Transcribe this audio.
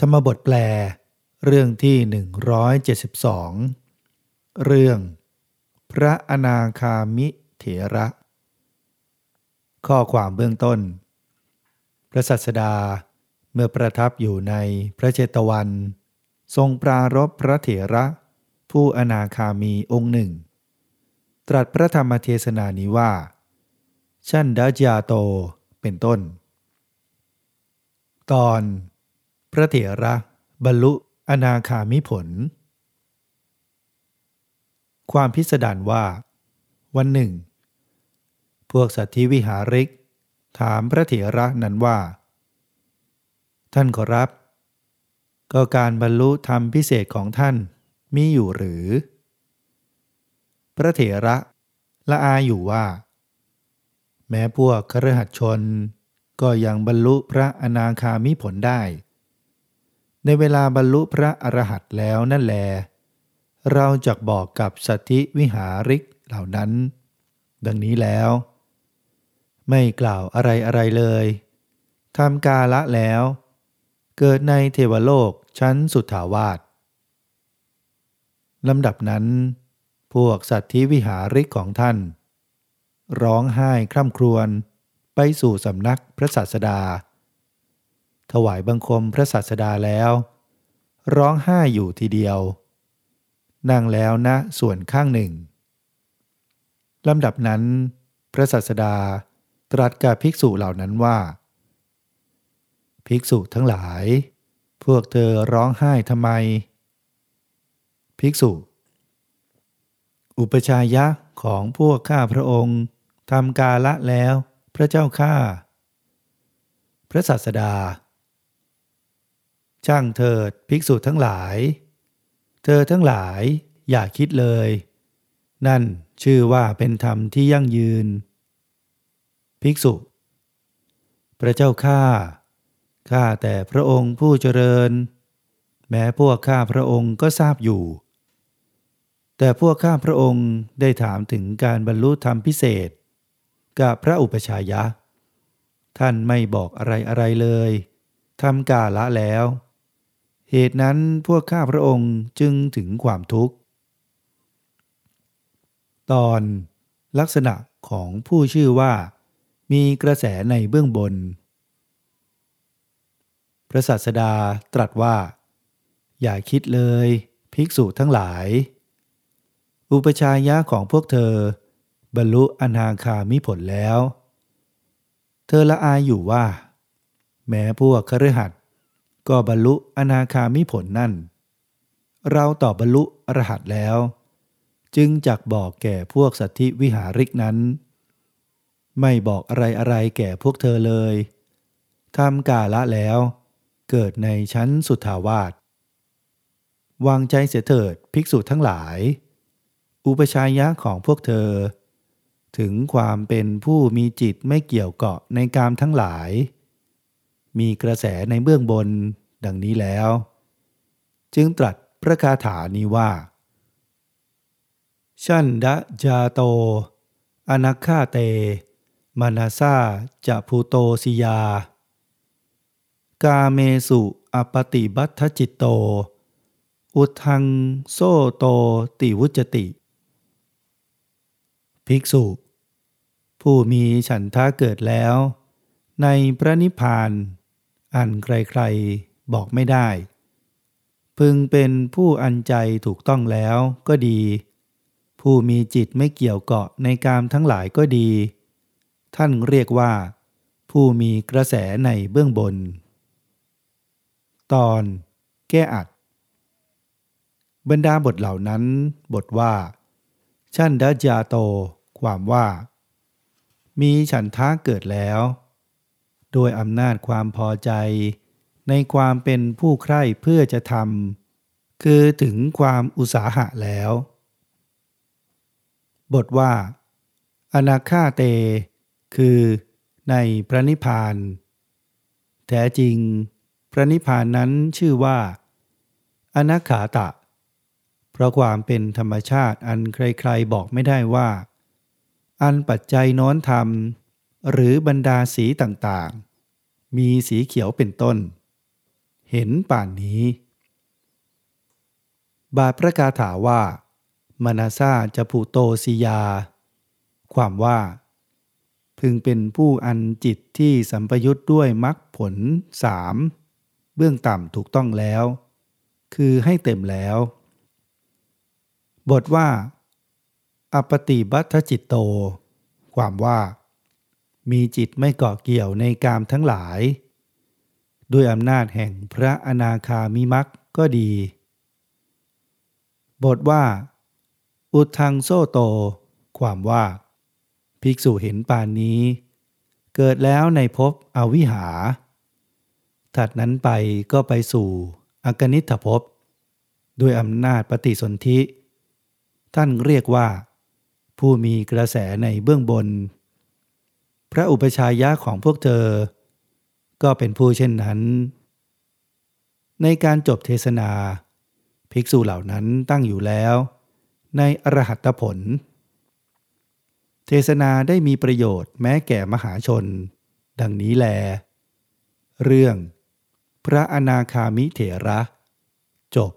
ธรรมบทแปล เรื่องที่ 172 เรื่อง พระอนาคามิเถระ ข้อความเบื้องต้น พระสัสดาเมื่อประทับอยู่ในพระเจตวัน ทรงปรารบพระเถระ ผู้อนาคามีองค์หนึ่ง ตรัสพระธรรมเทศนานี้ว่า ชั่นดาจาโตเป็นต้น ตอน พระเถระ บรรลุอนาคามิผล ความพิสดารว่า วันหนึ่ง พวกสัตธิวิหาริก ถามพระเถระนั้นว่า ท่านขอรับ ก็การบรรลุธรรมพิเศษของท่านมีอยู่หรือ พระเถระละอาอยู่ว่า แม้พวกครหัสชนก็ยังบรรลุพระอนาคามิผลได้ ในเวลาบรรลุพระอรหันต์แล้วนั่นแล เราจะบอกกับสัตธิวิหาริกเหล่านั้น ดังนี้แล้ว ไม่กล่าวอะไรอะไรเลยทำกาละแล้ว เกิดในเทวโลกชั้นสุทธาวาสลำดับนั้น พวกสัตธิวิหาริกของท่าน ร้องไห้คร่ำครวญไปสู่สำนักพระศาสดา ถวายบังคมพระศาสดาแล้ว ร้องไห้อยู่ทีเดียว นั่งแล้วนะส่วนข้างหนึ่งลำดับนั้น พระศาสดาตรัสกับภิกษุเหล่านั้นว่า ภิกษุทั้งหลาย พวกเธอร้องไห้ทำไม ภิกษุ อุปชายะของพวกข้าพระองค์ทำกาละแล้วพระเจ้าข้าพระศาสดา ช่างเถิดภิกษุทั้งหลาย เธอทั้งหลายอย่าคิดเลย นั่นชื่อว่าเป็นธรรมที่ยั่งยืน ภิกษุ พระเจ้าข้าข้าแต่พระองค์ผู้เจริญ แม้พวกข้าพระองค์ก็ทราบอยู่ แต่พวกข้าพระองค์ได้ถามถึงการบรรลุธรรมพิเศษ กับพระอุปชายะ ท่านไม่บอกอะไรอะไรเลยทำกาละแล้ว เหตุนั้นพวกข้าพระองค์จึงถึงความทุกข์ ตอนลักษณะของผู้ชื่อว่า มีกระแสในเบื้องบน พระศาสดาตรัสว่า อย่าคิดเลย ภิกษุทั้งหลาย อุปชายะของพวกเธอ บรรลุอนาคามิผลแล้ว เธอละอายอยู่ว่า แม้พวกคฤหัส ก็บรรลุอนาคามิผลนั่น เราต่อบรรลุอรหัตแล้ว จึงจักบอกแก่พวกสัตธิวิหาริกนั้น ไม่บอกอะไรอะไรแก่พวกเธอเลยทำกาละแล้ว เกิดในชั้นสุทาวาสวางใจเสียเถิดภิกษุทั้งหลาย อุปชายะของพวกเธอ ถึงความเป็นผู้มีจิตไม่เกี่ยวเกาะในกามทั้งหลาย มีกระแสในเบื้องบน ดังนี้แล้ว จึงตรัสพระคาถานี้ว่าฉนฺทชาโต อนกฺขาเต มนสาจ ผุโฐ สิยา กาเมสุอปฺปฏิพทฺธจิตฺโต อุทฺธํโสโตติวุจฺจติ ภิกษุ ผู้มีฉันทะเกิดแล้ว ในพระนิพพาน อันใครๆ บอกไม่ได้ พึงเป็นผู้อันใจถูกต้องแล้วก็ดี ผู้มีจิตไม่เกี่ยวเกาะในกามทั้งหลายก็ดี ท่านเรียกว่า ผู้มีกระแสในเบื้องบน ตอนแก้อัด บรรดาบทเหล่านั้น บทว่า ชั่นดาจาโต ความว่า มีฉันท้าเกิดแล้ว โดยอำนาจความพอใจ ในความเป็นผู้ใคร่เพื่อจะทำคือถึงความอุตสาหะแล้ว บทว่า อนาคาเต คือในพระนิพพาน แท้จริง พระนิพพานนั้นชื่อว่า อนาขาตะ เพราะความเป็นธรรมชาติอันใครๆบอกไม่ได้ว่า อันปัจจัยน้อนธรรม หรือบรรดาสีต่างๆ มีสีเขียวเป็นต้น เห็นป่านนี้ บาทพระคาถาว่ามนาซาจะผูโตสิยา ความว่า พึงเป็นผู้อันจิตที่สัมปยุทธ์ด้วยมรรคผลสามเบื้องต่ำถูกต้องแล้ว คือให้เต็มแล้ว บทว่า อปติบัตจิตโต ความว่า มีจิตไม่เกาะเกี่ยวในกามทั้งหลาย ด้วยอำนาจแห่งพระอนาคามิมักก็ดี บทว่า อุทังโซโต ความว่า ภิกษุเห็นปานนี้ เกิดแล้วในภพอวิหา ถัดนั้นไปก็ไปสู่อกนิทภพ ด้วยอำนาจปฏิสนธิ ท่านเรียกว่า ผู้มีกระแสในเบื้องบน พระอุปชายะของพวกเธอ ก็เป็นผู้เช่นนั้น ในการจบเทศนา ภิกษุเหล่านั้นตั้งอยู่แล้ว ในอรหัตผล เทศนาได้มีประโยชน์แม้แก่มหาชน ดังนี้แล เรื่อง พระอนาคามิเถระ จบ